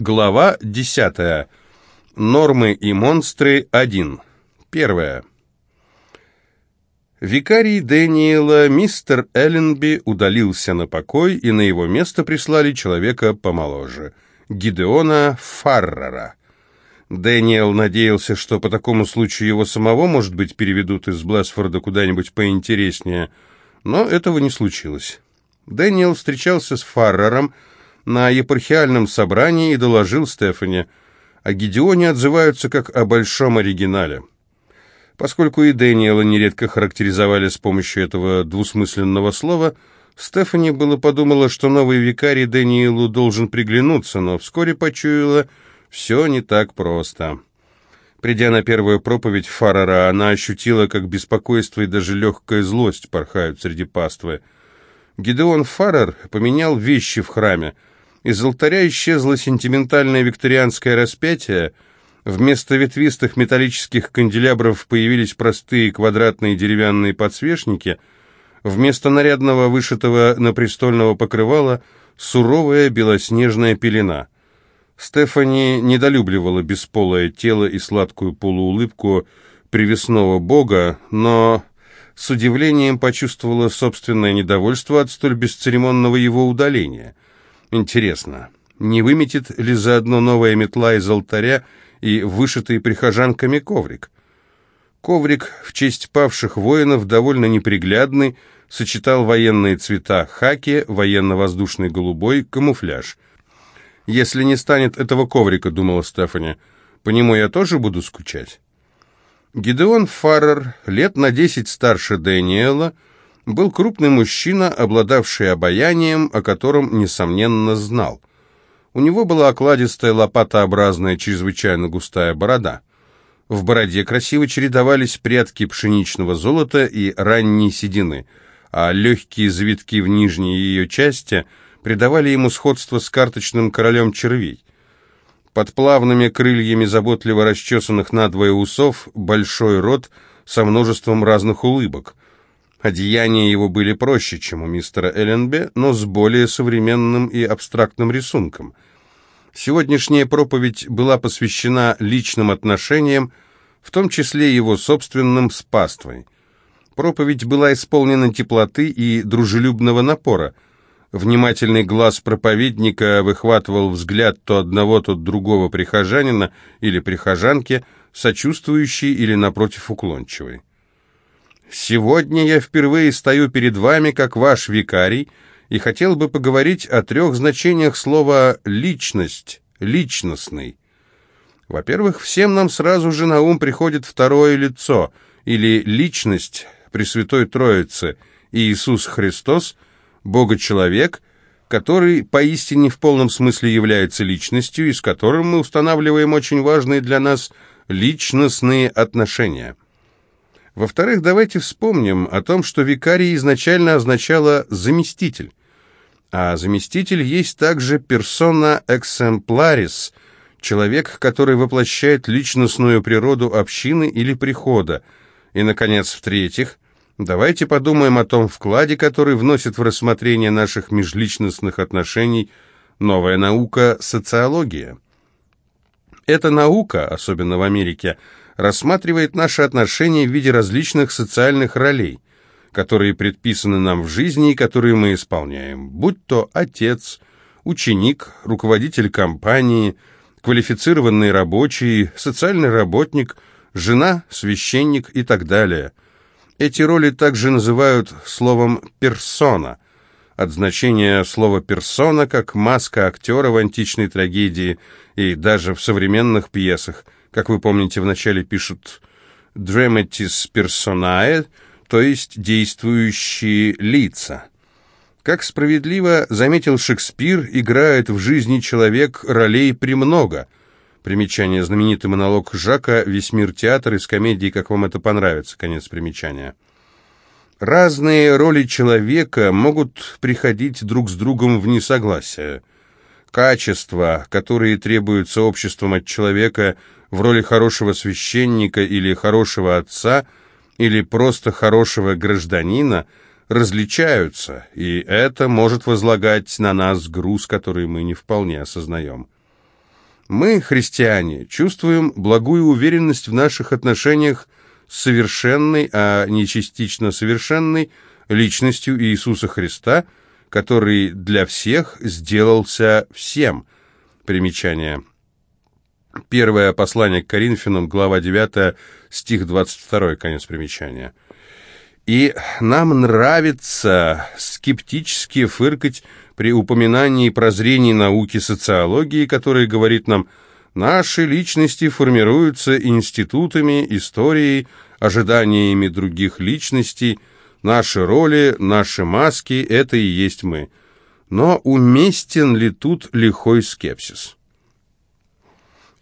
Глава 10. Нормы и монстры 1. Первое. Викарий Дэниела, мистер Элленби, удалился на покой, и на его место прислали человека помоложе, Гидеона Фаррера. Дэниел надеялся, что по такому случаю его самого, может быть, переведут из Блэсфорда куда-нибудь поинтереснее, но этого не случилось. Дэниел встречался с Фаррером, на епархиальном собрании и доложил Стефани. О Гедеоне отзываются как о большом оригинале. Поскольку и Дэниела нередко характеризовали с помощью этого двусмысленного слова, Стефани было подумала, что новый викарий Дэниелу должен приглянуться, но вскоре почуяла, все не так просто. Придя на первую проповедь Фаррера, она ощутила, как беспокойство и даже легкая злость порхают среди паствы. Гидеон Фаррер поменял вещи в храме, из алтаря исчезло сентиментальное викторианское распятие, вместо ветвистых металлических канделябров появились простые квадратные деревянные подсвечники, вместо нарядного вышитого на престольного покрывала суровая белоснежная пелена. Стефани недолюбливала бесполое тело и сладкую полуулыбку привесного бога, но с удивлением почувствовала собственное недовольство от столь бесцеремонного его удаления – Интересно, не выметит ли заодно новая метла из алтаря и вышитый прихожанками коврик? Коврик в честь павших воинов довольно неприглядный, сочетал военные цвета хаки, военно-воздушный голубой, камуфляж. «Если не станет этого коврика», — думала Стефани, — «по нему я тоже буду скучать». Гидеон Фаррер, лет на десять старше Дэниела, — был крупный мужчина, обладавший обаянием, о котором, несомненно, знал. У него была окладистая лопатообразная, чрезвычайно густая борода. В бороде красиво чередовались прядки пшеничного золота и ранней седины, а легкие завитки в нижней ее части придавали ему сходство с карточным королем червей. Под плавными крыльями заботливо расчесанных надвое усов большой рот со множеством разных улыбок – Одеяния его были проще, чем у мистера Элленбе, но с более современным и абстрактным рисунком. Сегодняшняя проповедь была посвящена личным отношениям, в том числе его собственным с паствой. Проповедь была исполнена теплоты и дружелюбного напора. Внимательный глаз проповедника выхватывал взгляд то одного, то другого прихожанина или прихожанки, сочувствующий или, напротив, уклончивый. Сегодня я впервые стою перед вами как ваш викарий и хотел бы поговорить о трех значениях слова «личность», «личностный». Во-первых, всем нам сразу же на ум приходит второе лицо или личность Пресвятой Троицы Иисус Христос, Бога-человек, который поистине в полном смысле является личностью и с которым мы устанавливаем очень важные для нас личностные отношения – во-вторых, давайте вспомним о том, что викарий изначально означало «заместитель». А заместитель есть также персона эксемпларис, человек, который воплощает личностную природу общины или прихода. И, наконец, в-третьих, давайте подумаем о том вкладе, который вносит в рассмотрение наших межличностных отношений новая наука – социология. Эта наука, особенно в Америке – рассматривает наши отношения в виде различных социальных ролей, которые предписаны нам в жизни и которые мы исполняем, будь то отец, ученик, руководитель компании, квалифицированный рабочий, социальный работник, жена, священник и так далее. Эти роли также называют словом «персона», от значения слова «персона» как маска актера в античной трагедии и даже в современных пьесах, как вы помните, вначале пишут «dramatis personae», то есть действующие лица. Как справедливо заметил Шекспир, играет в жизни человек ролей премного. Примечание, знаменитый монолог Жака «Весь мир театр» из комедии «Как вам это понравится», конец примечания. Разные роли человека могут приходить друг с другом в несогласие. Качества, которые требуются обществом от человека – в роли хорошего священника или хорошего отца, или просто хорошего гражданина, различаются, и это может возлагать на нас груз, который мы не вполне осознаем. Мы, христиане, чувствуем благую уверенность в наших отношениях совершенной, а не частично совершенной, личностью Иисуса Христа, который для всех сделался всем. Примечание. Первое послание к Коринфянам, глава 9, стих 22, конец примечания. И нам нравится скептически фыркать при упоминании прозрений науки социологии, который говорит нам «наши личности формируются институтами, историей, ожиданиями других личностей, наши роли, наши маски – это и есть мы». Но уместен ли тут лихой скепсис?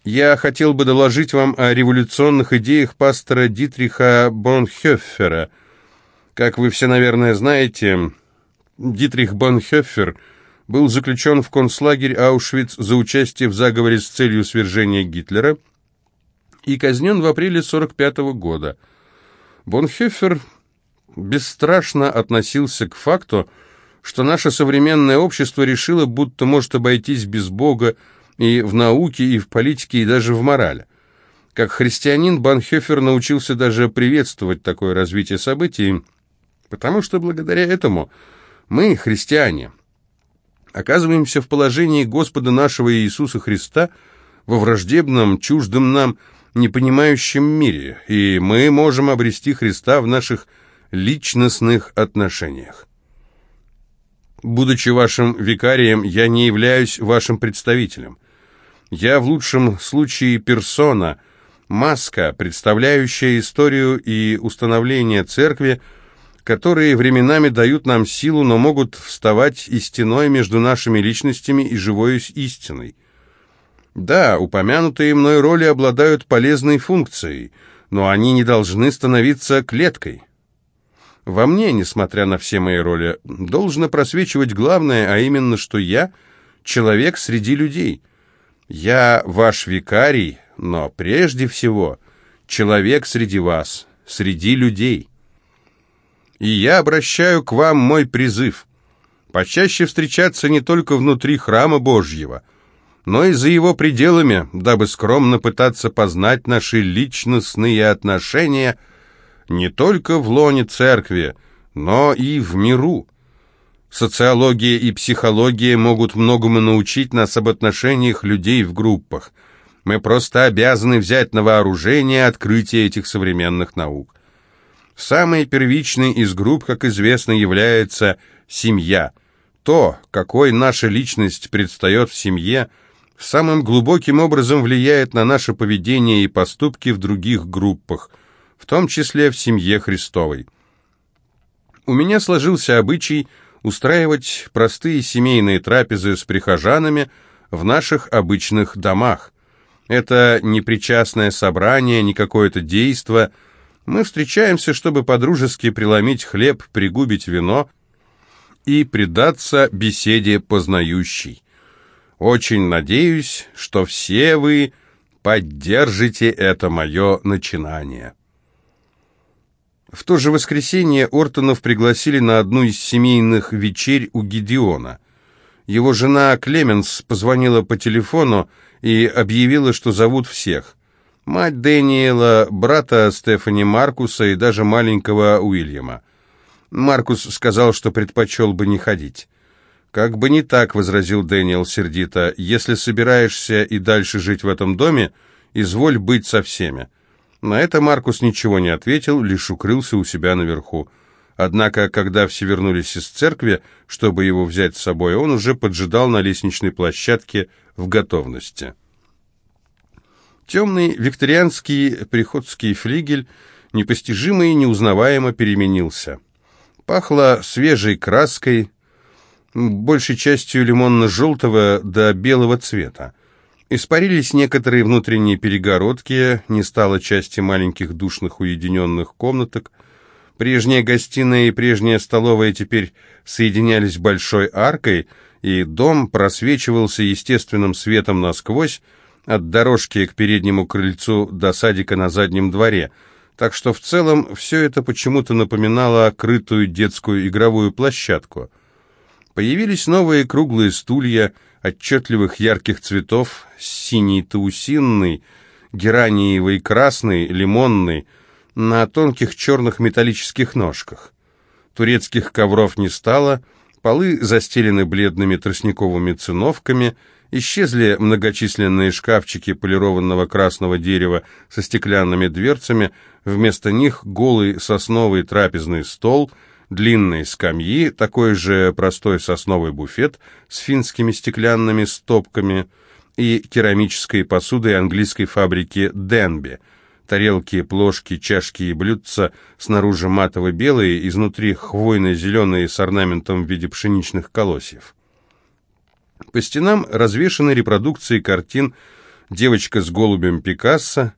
Я хотел бы доложить вам о революционных идеях пастора Дитриха Бонхёффера. Как вы все, наверное, знаете, Дитрих Бонхёффер был заключен в концлагерь Аушвиц за участие в заговоре с целью свержения Гитлера и казнен в апреле 45 -го года. Бонхёффер бесстрашно относился к факту, что наше современное общество решило, будто может обойтись без Бога и в науке, и в политике, и даже в морали. Как христианин Банхёфер научился даже приветствовать такое развитие событий, потому что благодаря этому мы, христиане, оказываемся в положении Господа нашего Иисуса Христа во враждебном, чуждом нам, непонимающем мире, и мы можем обрести Христа в наших личностных отношениях. Будучи вашим викарием, я не являюсь вашим представителем. Я в лучшем случае персона, маска, представляющая историю и установление церкви, которые временами дают нам силу, но могут вставать и стеной между нашими личностями и живой истиной. Да, упомянутые мной роли обладают полезной функцией, но они не должны становиться клеткой. Во мне, несмотря на все мои роли, должно просвечивать главное, а именно, что я — человек среди людей. Я ваш викарий, но прежде всего человек среди вас, среди людей. И я обращаю к вам мой призыв — почаще встречаться не только внутри храма Божьего, но и за его пределами, дабы скромно пытаться познать наши личностные отношения — не только в лоне церкви, но и в миру. Социология и психология могут многому научить нас об отношениях людей в группах. Мы просто обязаны взять на вооружение открытие этих современных наук. Самой первичной из групп, как известно, является семья. То, какой наша личность предстает в семье, самым глубоким образом влияет на наше поведение и поступки в других группах – в том числе в семье Христовой. У меня сложился обычай устраивать простые семейные трапезы с прихожанами в наших обычных домах. Это не причастное собрание, не какое-то действо. Мы встречаемся, чтобы подружески преломить хлеб, пригубить вино и предаться беседе познающей. Очень надеюсь, что все вы поддержите это мое начинание. В то же воскресенье Ортонов пригласили на одну из семейных вечерь у Гедеона. Его жена Клеменс позвонила по телефону и объявила, что зовут всех. Мать Дэниела, брата Стефани Маркуса и даже маленького Уильяма. Маркус сказал, что предпочел бы не ходить. «Как бы не так», — возразил Дэниел сердито, — «если собираешься и дальше жить в этом доме, изволь быть со всеми». На это Маркус ничего не ответил, лишь укрылся у себя наверху. Однако, когда все вернулись из церкви, чтобы его взять с собой, он уже поджидал на лестничной площадке в готовности. Темный викторианский приходский флигель непостижимо и неузнаваемо переменился. Пахло свежей краской, большей частью лимонно-желтого до белого цвета. Испарились некоторые внутренние перегородки, не стало части маленьких душных уединенных комнаток. Прежняя гостиная и прежняя столовая теперь соединялись большой аркой, и дом просвечивался естественным светом насквозь, от дорожки к переднему крыльцу до садика на заднем дворе, так что в целом все это почему-то напоминало крытую детскую игровую площадку. Появились новые круглые стулья, отчетливых ярких цветов, синий таусинный, гераниевый красный, лимонный, на тонких черных металлических ножках. Турецких ковров не стало, полы застелены бледными тростниковыми циновками, исчезли многочисленные шкафчики полированного красного дерева со стеклянными дверцами, вместо них голый сосновый трапезный стол, длинные скамьи, такой же простой сосновый буфет с финскими стеклянными стопками и керамической посудой английской фабрики «Денби», Тарелки, плошки, чашки и блюдца снаружи матово-белые, изнутри хвойно-зеленые с орнаментом в виде пшеничных колосьев. По стенам развешаны репродукции картин «Девочка с голубем Пикассо»,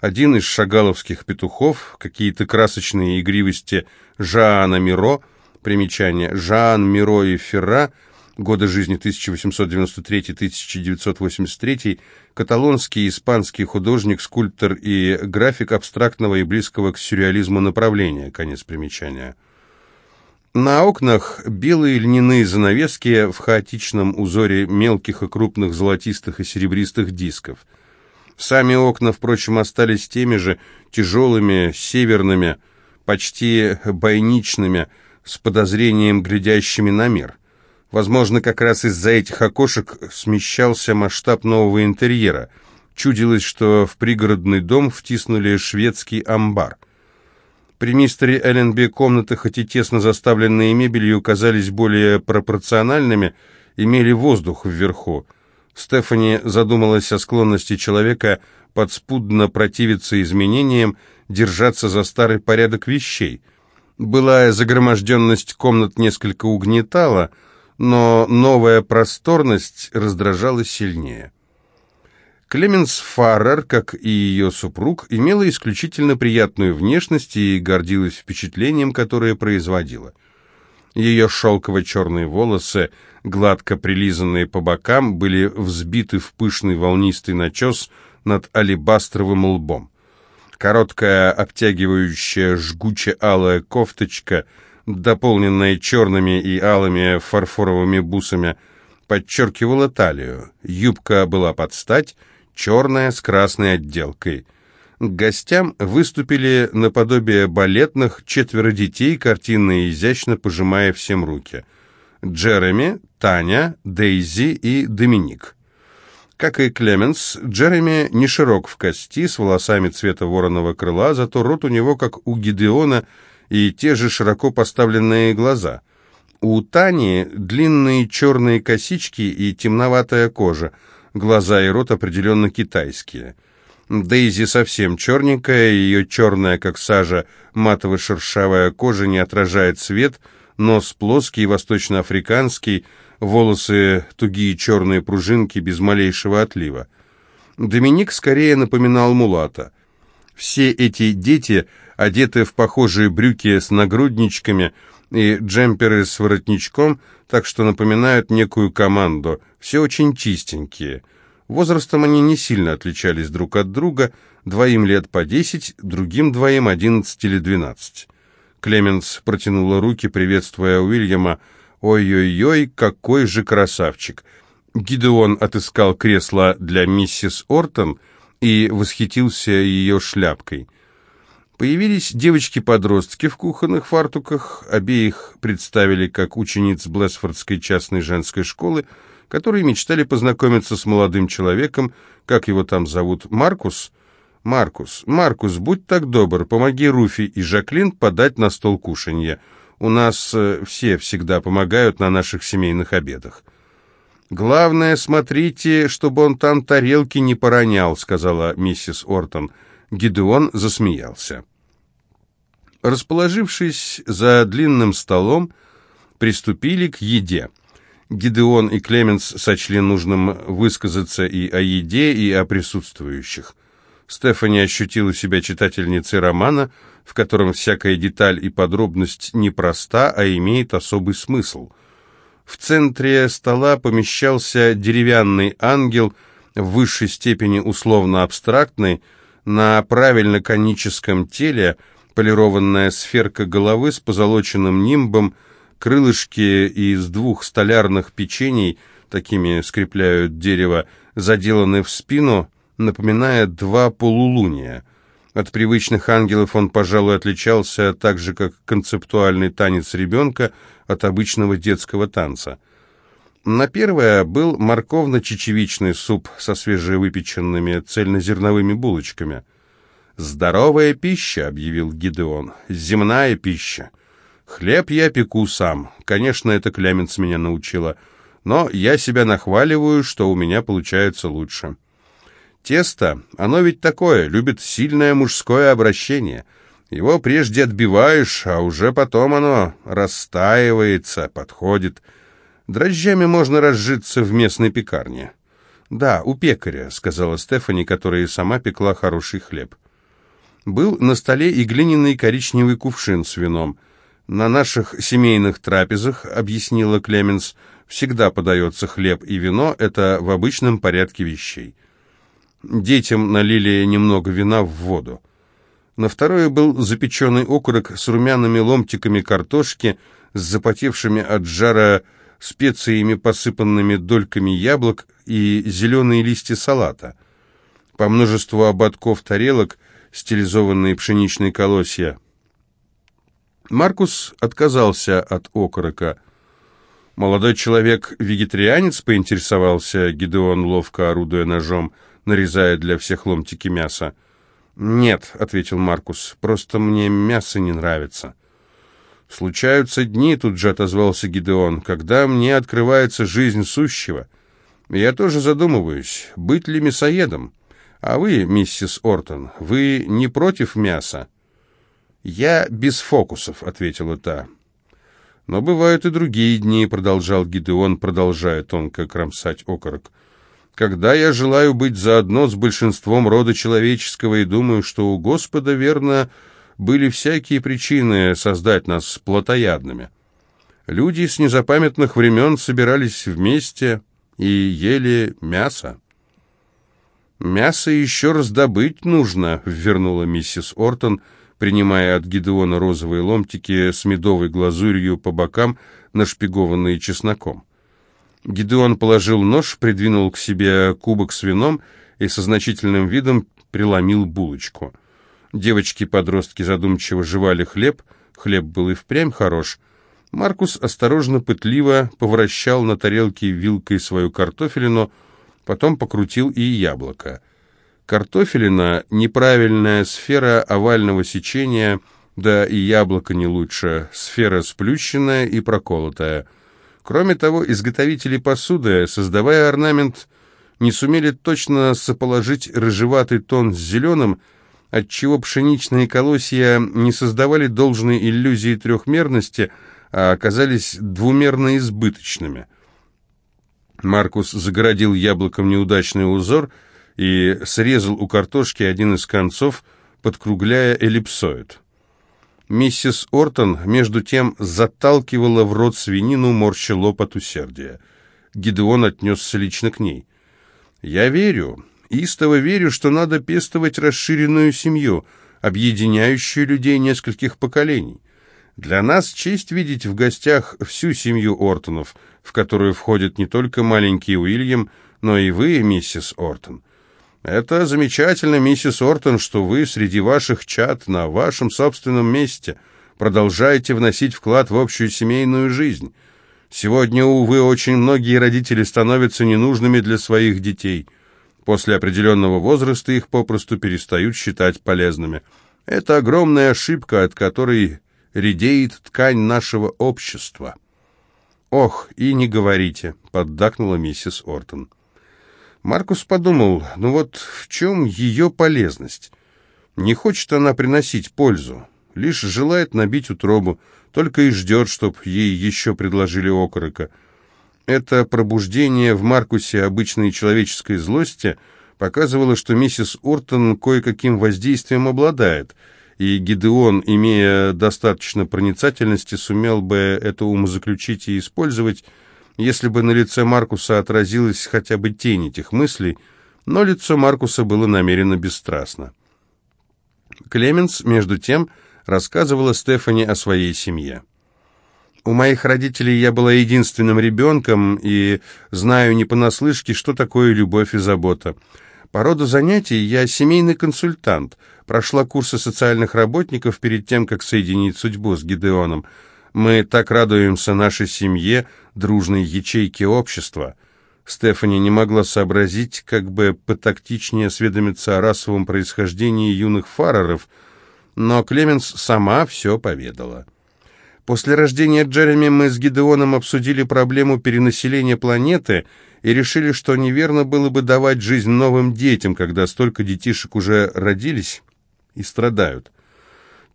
один из шагаловских петухов, какие-то красочные игривости Жаана Миро, примечание Жан Миро и Ферра – годы жизни 1893-1983, каталонский испанский художник, скульптор и график абстрактного и близкого к сюрреализму направления, конец примечания. На окнах белые льняные занавески в хаотичном узоре мелких и крупных золотистых и серебристых дисков. Сами окна, впрочем, остались теми же, тяжелыми, северными, почти бойничными, с подозрением глядящими на мир. Возможно, как раз из-за этих окошек смещался масштаб нового интерьера. Чудилось, что в пригородный дом втиснули шведский амбар. При мистере Элленби комнаты, хоть и тесно заставленные мебелью, казались более пропорциональными, имели воздух вверху. Стефани задумалась о склонности человека подспудно противиться изменениям, держаться за старый порядок вещей. Былая загроможденность комнат несколько угнетала – но новая просторность раздражала сильнее. Клеменс Фаррер, как и ее супруг, имела исключительно приятную внешность и гордилась впечатлением, которое производила. Ее шелково-черные волосы, гладко прилизанные по бокам, были взбиты в пышный волнистый начес над алебастровым лбом. Короткая, обтягивающая, жгуче-алая кофточка – дополненная черными и алыми фарфоровыми бусами, подчеркивала талию. Юбка была под стать, черная с красной отделкой. К гостям выступили наподобие балетных четверо детей, картинно и изящно пожимая всем руки. Джереми, Таня, Дейзи и Доминик. Как и Клеменс, Джереми не широк в кости, с волосами цвета вороного крыла, зато рот у него, как у Гидеона, и те же широко поставленные глаза. У Тани длинные черные косички и темноватая кожа, глаза и рот определенно китайские. Дейзи совсем черненькая, ее черная, как сажа, матово-шершавая кожа не отражает свет, нос плоский, восточноафриканский, волосы тугие черные пружинки без малейшего отлива. Доминик скорее напоминал мулата. Все эти дети одеты в похожие брюки с нагрудничками и джемперы с воротничком, так что напоминают некую команду. Все очень чистенькие. Возрастом они не сильно отличались друг от друга, двоим лет по десять, другим двоим одиннадцать или двенадцать. Клеменс протянула руки, приветствуя Уильяма. «Ой-ой-ой, какой же красавчик!» Гидеон отыскал кресло для миссис Ортон и восхитился ее шляпкой – Появились девочки-подростки в кухонных фартуках, обеих представили как учениц Блэсфордской частной женской школы, которые мечтали познакомиться с молодым человеком, как его там зовут, Маркус? Маркус, Маркус, будь так добр, помоги Руфи и Жаклин подать на стол кушанье. У нас э, все всегда помогают на наших семейных обедах. «Главное, смотрите, чтобы он там тарелки не поронял», — сказала миссис Ортон. Гидеон засмеялся. Расположившись за длинным столом, приступили к еде. Гидеон и Клеменс сочли нужным высказаться и о еде, и о присутствующих. Стефани ощутила себя читательницей романа, в котором всякая деталь и подробность непроста, а имеет особый смысл. В центре стола помещался деревянный ангел, в высшей степени условно-абстрактный, на правильно-коническом теле – полированная сферка головы с позолоченным нимбом, крылышки из двух столярных печений, такими скрепляют дерево, заделаны в спину, напоминая два полулуния. От привычных ангелов он, пожалуй, отличался так же, как концептуальный танец ребенка от обычного детского танца. На первое был морковно-чечевичный суп со свежевыпеченными цельнозерновыми булочками. «Здоровая пища», — объявил Гидеон, — «земная пища. Хлеб я пеку сам. Конечно, это Клеменс меня научила, но я себя нахваливаю, что у меня получается лучше». Тесто, оно ведь такое, любит сильное мужское обращение. Его прежде отбиваешь, а уже потом оно растаивается, подходит. Дрожжами можно разжиться в местной пекарне. «Да, у пекаря», — сказала Стефани, которая сама пекла хороший хлеб. Был на столе и глиняный коричневый кувшин с вином. «На наших семейных трапезах», — объяснила Клеменс, — «всегда подается хлеб и вино, это в обычном порядке вещей». Детям налили немного вина в воду. На второе был запеченный окорок с румяными ломтиками картошки, с запотевшими от жара специями, посыпанными дольками яблок и зеленые листья салата. По множеству ободков тарелок, стилизованные пшеничные колосья. Маркус отказался от окорока. «Молодой человек вегетарианец?» — поинтересовался Гидеон, ловко орудуя ножом — нарезая для всех ломтики мяса. «Нет», — ответил Маркус, — «просто мне мясо не нравится». «Случаются дни», — тут же отозвался Гидеон, — «когда мне открывается жизнь сущего. Я тоже задумываюсь, быть ли мясоедом. А вы, миссис Ортон, вы не против мяса?» «Я без фокусов», — ответила та. «Но бывают и другие дни», — продолжал Гидеон, продолжая тонко кромсать окорок когда я желаю быть заодно с большинством рода человеческого и думаю, что у Господа, верно, были всякие причины создать нас плотоядными. Люди с незапамятных времен собирались вместе и ели мясо. «Мясо еще раздобыть нужно», — вернула миссис Ортон, принимая от Гидеона розовые ломтики с медовой глазурью по бокам, нашпигованные чесноком. Гидеон положил нож, придвинул к себе кубок с вином и со значительным видом преломил булочку. Девочки-подростки задумчиво жевали хлеб, хлеб был и впрямь хорош. Маркус осторожно, пытливо поворачивал на тарелке вилкой свою картофелину, потом покрутил и яблоко. Картофелина — неправильная сфера овального сечения, да и яблоко не лучше, сфера сплющенная и проколотая — Кроме того, изготовители посуды, создавая орнамент, не сумели точно соположить рыжеватый тон с зеленым, отчего пшеничные колосья не создавали должной иллюзии трехмерности, а оказались двумерно избыточными. Маркус загородил яблоком неудачный узор и срезал у картошки один из концов, подкругляя эллипсоид. Миссис Ортон, между тем, заталкивала в рот свинину, морща лоб от усердия. Гидеон отнесся лично к ней. «Я верю, истово верю, что надо пестовать расширенную семью, объединяющую людей нескольких поколений. Для нас честь видеть в гостях всю семью Ортонов, в которую входит не только маленький Уильям, но и вы, миссис Ортон. Это замечательно, миссис Ортон, что вы среди ваших чад на вашем собственном месте продолжаете вносить вклад в общую семейную жизнь. Сегодня, увы, очень многие родители становятся ненужными для своих детей. После определенного возраста их попросту перестают считать полезными. Это огромная ошибка, от которой редеет ткань нашего общества. «Ох, и не говорите», — поддакнула миссис Ортон. Маркус подумал, ну вот в чем ее полезность? Не хочет она приносить пользу, лишь желает набить утробу, только и ждет, чтоб ей еще предложили окорока. Это пробуждение в Маркусе обычной человеческой злости показывало, что миссис Ортон кое-каким воздействием обладает, и Гидеон, имея достаточно проницательности, сумел бы это умозаключить и использовать, если бы на лице Маркуса отразилась хотя бы тень этих мыслей, но лицо Маркуса было намеренно бесстрастно. Клеменс, между тем, рассказывала Стефани о своей семье. У моих родителей я была единственным ребенком и знаю не понаслышке, что такое любовь и забота. По роду занятий я семейный консультант, прошла курсы социальных работников перед тем, как соединить судьбу с Гидеоном. Мы так радуемся нашей семье, дружной ячейке общества. Стефани не могла сообразить, как бы потактичнее осведомиться о расовом происхождении юных фареров, но Клеменс сама все поведала. После рождения Джереми мы с Гидеоном обсудили проблему перенаселения планеты и решили, что неверно было бы давать жизнь новым детям, когда столько детишек уже родились и страдают.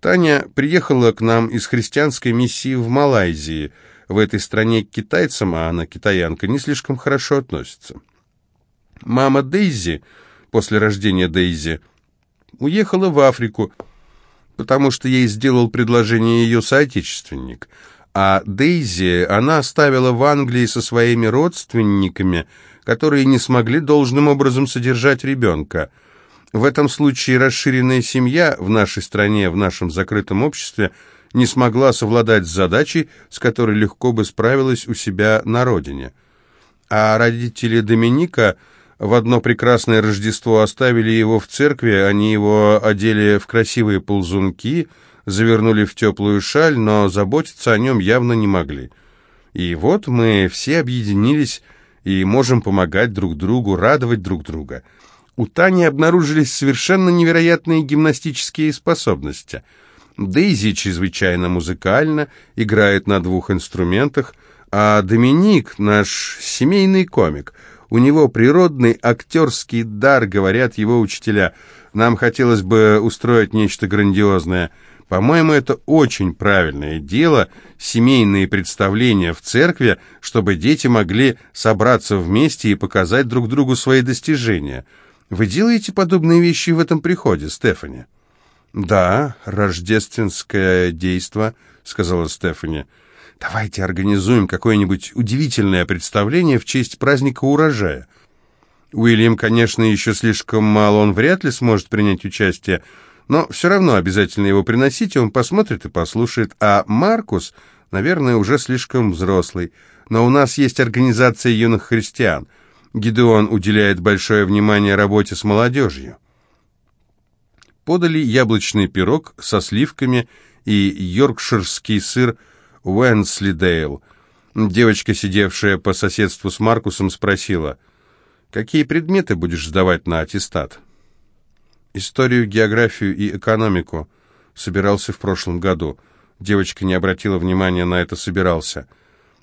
Таня приехала к нам из христианской миссии в Малайзии. В этой стране к китайцам, а она китаянка, не слишком хорошо относится. Мама Дейзи, после рождения Дейзи, уехала в Африку, потому что ей сделал предложение ее соотечественник. А Дейзи она оставила в Англии со своими родственниками, которые не смогли должным образом содержать ребенка – в этом случае расширенная семья в нашей стране, в нашем закрытом обществе, не смогла совладать с задачей, с которой легко бы справилась у себя на родине. А родители Доминика в одно прекрасное Рождество оставили его в церкви, они его одели в красивые ползунки, завернули в теплую шаль, но заботиться о нем явно не могли. И вот мы все объединились и можем помогать друг другу, радовать друг друга – у Тани обнаружились совершенно невероятные гимнастические способности. Дейзи чрезвычайно музыкально, играет на двух инструментах, а Доминик, наш семейный комик, у него природный актерский дар, говорят его учителя. Нам хотелось бы устроить нечто грандиозное. По-моему, это очень правильное дело, семейные представления в церкви, чтобы дети могли собраться вместе и показать друг другу свои достижения». Вы делаете подобные вещи в этом приходе, Стефани?» «Да, рождественское действо», — сказала Стефани. «Давайте организуем какое-нибудь удивительное представление в честь праздника урожая». Уильям, конечно, еще слишком мало, он вряд ли сможет принять участие, но все равно обязательно его приносите, он посмотрит и послушает. А Маркус, наверное, уже слишком взрослый. Но у нас есть организация юных христиан — Гидеон уделяет большое внимание работе с молодежью. Подали яблочный пирог со сливками и йоркширский сыр Уэнслидейл. Девочка, сидевшая по соседству с Маркусом, спросила, «Какие предметы будешь сдавать на аттестат?» «Историю, географию и экономику. Собирался в прошлом году». Девочка не обратила внимания на это «собирался».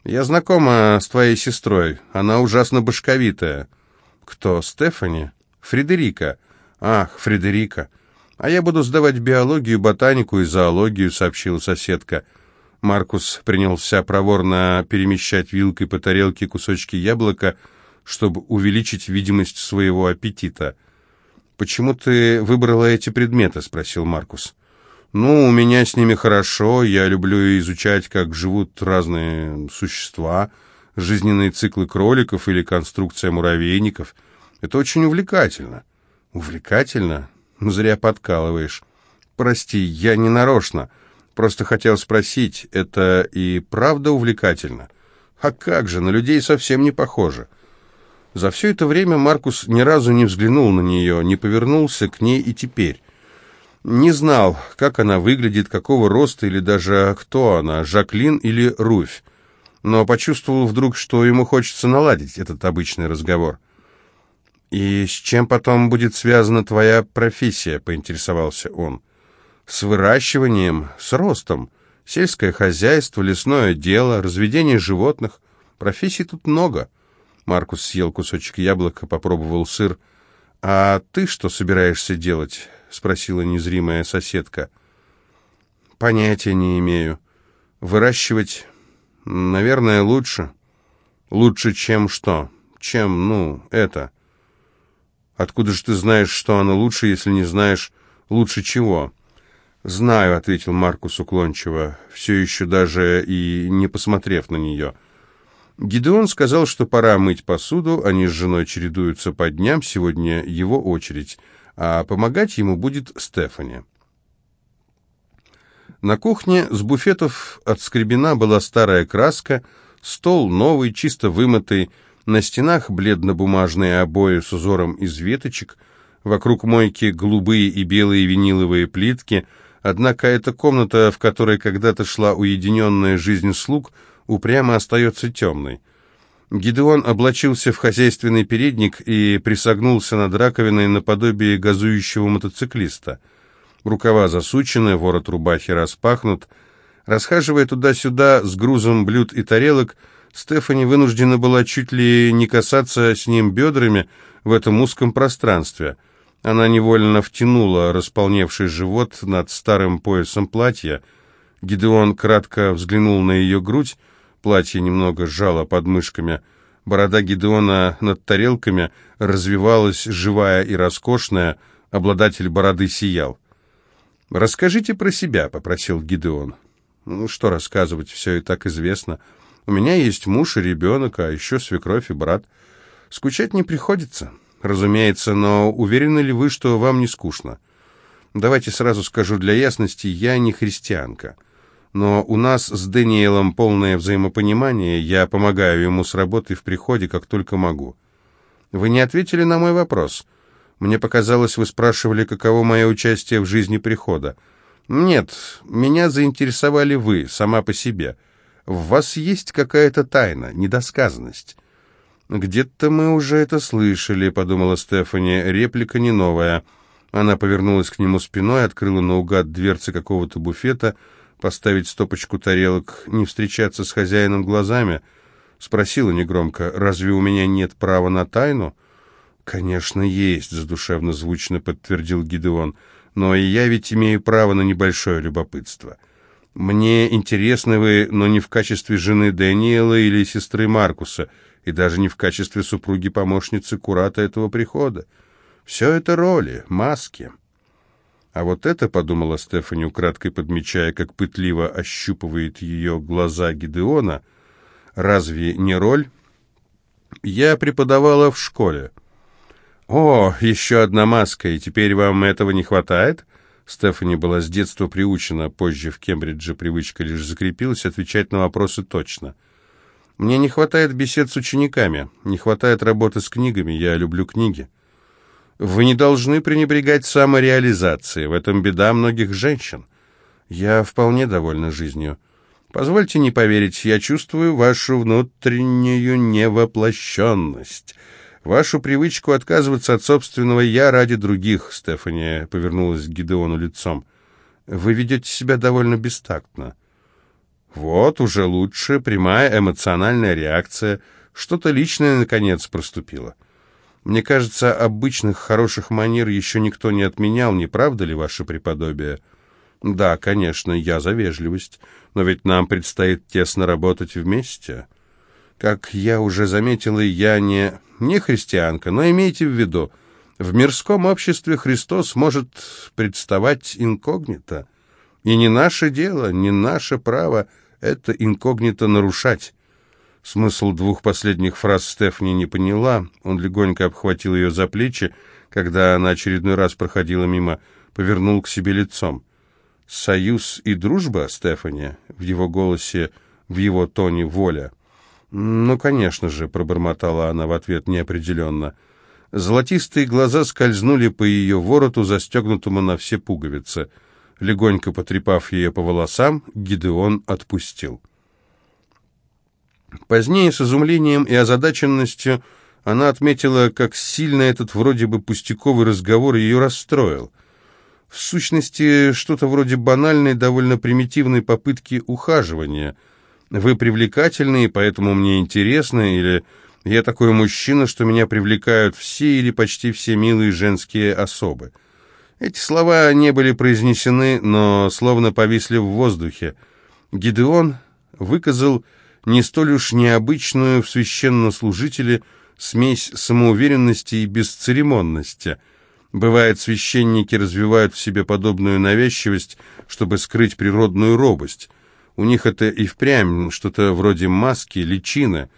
«Я знакома с твоей сестрой. Она ужасно башковитая». «Кто? Стефани?» «Фредерика». «Ах, Фредерика. А я буду сдавать биологию, ботанику и зоологию», — сообщила соседка. Маркус принялся проворно перемещать вилкой по тарелке кусочки яблока, чтобы увеличить видимость своего аппетита. «Почему ты выбрала эти предметы?» — спросил Маркус. Ну, у меня с ними хорошо, я люблю изучать, как живут разные существа, жизненные циклы кроликов или конструкция муравейников. Это очень увлекательно. Увлекательно? Зря подкалываешь. Прости, я не нарочно. Просто хотел спросить, это и правда увлекательно? А как же, на людей совсем не похоже. За все это время Маркус ни разу не взглянул на нее, не повернулся к ней и теперь. Не знал, как она выглядит, какого роста или даже кто она, Жаклин или Руфь. Но почувствовал вдруг, что ему хочется наладить этот обычный разговор. «И с чем потом будет связана твоя профессия?» — поинтересовался он. «С выращиванием, с ростом. Сельское хозяйство, лесное дело, разведение животных. Профессий тут много». Маркус съел кусочек яблока, попробовал сыр. «А ты что собираешься делать?» — спросила незримая соседка. «Понятия не имею. Выращивать, наверное, лучше. Лучше, чем что? Чем, ну, это. Откуда же ты знаешь, что оно лучше, если не знаешь, лучше чего?» «Знаю», — ответил Маркус уклончиво, все еще даже и не посмотрев на нее. Гидеон сказал, что пора мыть посуду, они с женой чередуются по дням, сегодня его очередь — а помогать ему будет Стефани. На кухне с буфетов отскребена была старая краска, стол новый, чисто вымытый, на стенах бледно-бумажные обои с узором из веточек, вокруг мойки голубые и белые виниловые плитки, однако эта комната, в которой когда-то шла уединенная жизнь слуг, упрямо остается темной. Гидеон облачился в хозяйственный передник и присогнулся над раковиной наподобие газующего мотоциклиста. Рукава засучены, ворот рубахи распахнут. Расхаживая туда-сюда с грузом блюд и тарелок, Стефани вынуждена была чуть ли не касаться с ним бедрами в этом узком пространстве. Она невольно втянула располневший живот над старым поясом платья. Гидеон кратко взглянул на ее грудь, Платье немного сжало под мышками. Борода Гидеона над тарелками развивалась, живая и роскошная. Обладатель бороды сиял. «Расскажите про себя», — попросил Гидеон. «Ну, что рассказывать, все и так известно. У меня есть муж и ребенок, а еще свекровь и брат. Скучать не приходится, разумеется, но уверены ли вы, что вам не скучно? Давайте сразу скажу для ясности, я не христианка» но у нас с Дэниелом полное взаимопонимание, я помогаю ему с работой в приходе, как только могу. Вы не ответили на мой вопрос. Мне показалось, вы спрашивали, каково мое участие в жизни прихода. Нет, меня заинтересовали вы, сама по себе. В вас есть какая-то тайна, недосказанность. «Где-то мы уже это слышали», — подумала Стефани. «Реплика не новая». Она повернулась к нему спиной, открыла наугад дверцы какого-то буфета — поставить стопочку тарелок, не встречаться с хозяином глазами? Спросила негромко, разве у меня нет права на тайну? Конечно, есть, задушевно звучно подтвердил Гидеон, но и я ведь имею право на небольшое любопытство. Мне интересны вы, но не в качестве жены Дэниела или сестры Маркуса, и даже не в качестве супруги-помощницы курата этого прихода. Все это роли, маски. А вот это, подумала Стефани, украдкой подмечая, как пытливо ощупывает ее глаза Гидеона, разве не роль? Я преподавала в школе. О, еще одна маска, и теперь вам этого не хватает? Стефани была с детства приучена, позже в Кембридже привычка лишь закрепилась отвечать на вопросы точно. Мне не хватает бесед с учениками, не хватает работы с книгами, я люблю книги. Вы не должны пренебрегать самореализацией. В этом беда многих женщин. Я вполне довольна жизнью. Позвольте не поверить, я чувствую вашу внутреннюю невоплощенность. Вашу привычку отказываться от собственного «я» ради других, Стефания повернулась к Гидеону лицом. Вы ведете себя довольно бестактно. Вот, уже лучше, прямая эмоциональная реакция. Что-то личное, наконец, проступило. Мне кажется, обычных хороших манер еще никто не отменял, не правда ли, ваше преподобие? Да, конечно, я за вежливость, но ведь нам предстоит тесно работать вместе. Как я уже заметила, я не, не христианка, но имейте в виду, в мирском обществе Христос может представать инкогнито. И не наше дело, не наше право это инкогнито нарушать. Смысл двух последних фраз Стефани не поняла. Он легонько обхватил ее за плечи, когда она очередной раз проходила мимо, повернул к себе лицом. «Союз и дружба, Стефани?» В его голосе, в его тоне воля. «Ну, конечно же», — пробормотала она в ответ неопределенно. Золотистые глаза скользнули по ее вороту, застегнутому на все пуговицы. Легонько потрепав ее по волосам, Гидеон отпустил. Позднее с изумлением и озадаченностью она отметила, как сильно этот вроде бы пустяковый разговор ее расстроил. В сущности, что-то вроде банальной, довольно примитивной попытки ухаживания. «Вы привлекательны, поэтому мне интересно», или «Я такой мужчина, что меня привлекают все или почти все милые женские особы». Эти слова не были произнесены, но словно повисли в воздухе. Гидеон выказал не столь уж необычную в священнослужителе смесь самоуверенности и бесцеремонности. Бывает, священники развивают в себе подобную навязчивость, чтобы скрыть природную робость. У них это и впрямь что-то вроде маски, личины.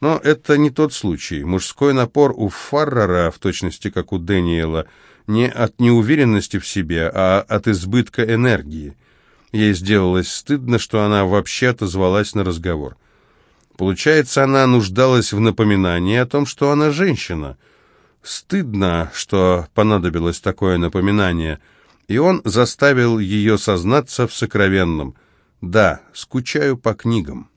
Но это не тот случай. Мужской напор у Фаррера, в точности как у Дэниела, не от неуверенности в себе, а от избытка энергии. Ей сделалось стыдно, что она вообще отозвалась на разговор. Получается, она нуждалась в напоминании о том, что она женщина. Стыдно, что понадобилось такое напоминание, и он заставил ее сознаться в сокровенном. «Да, скучаю по книгам».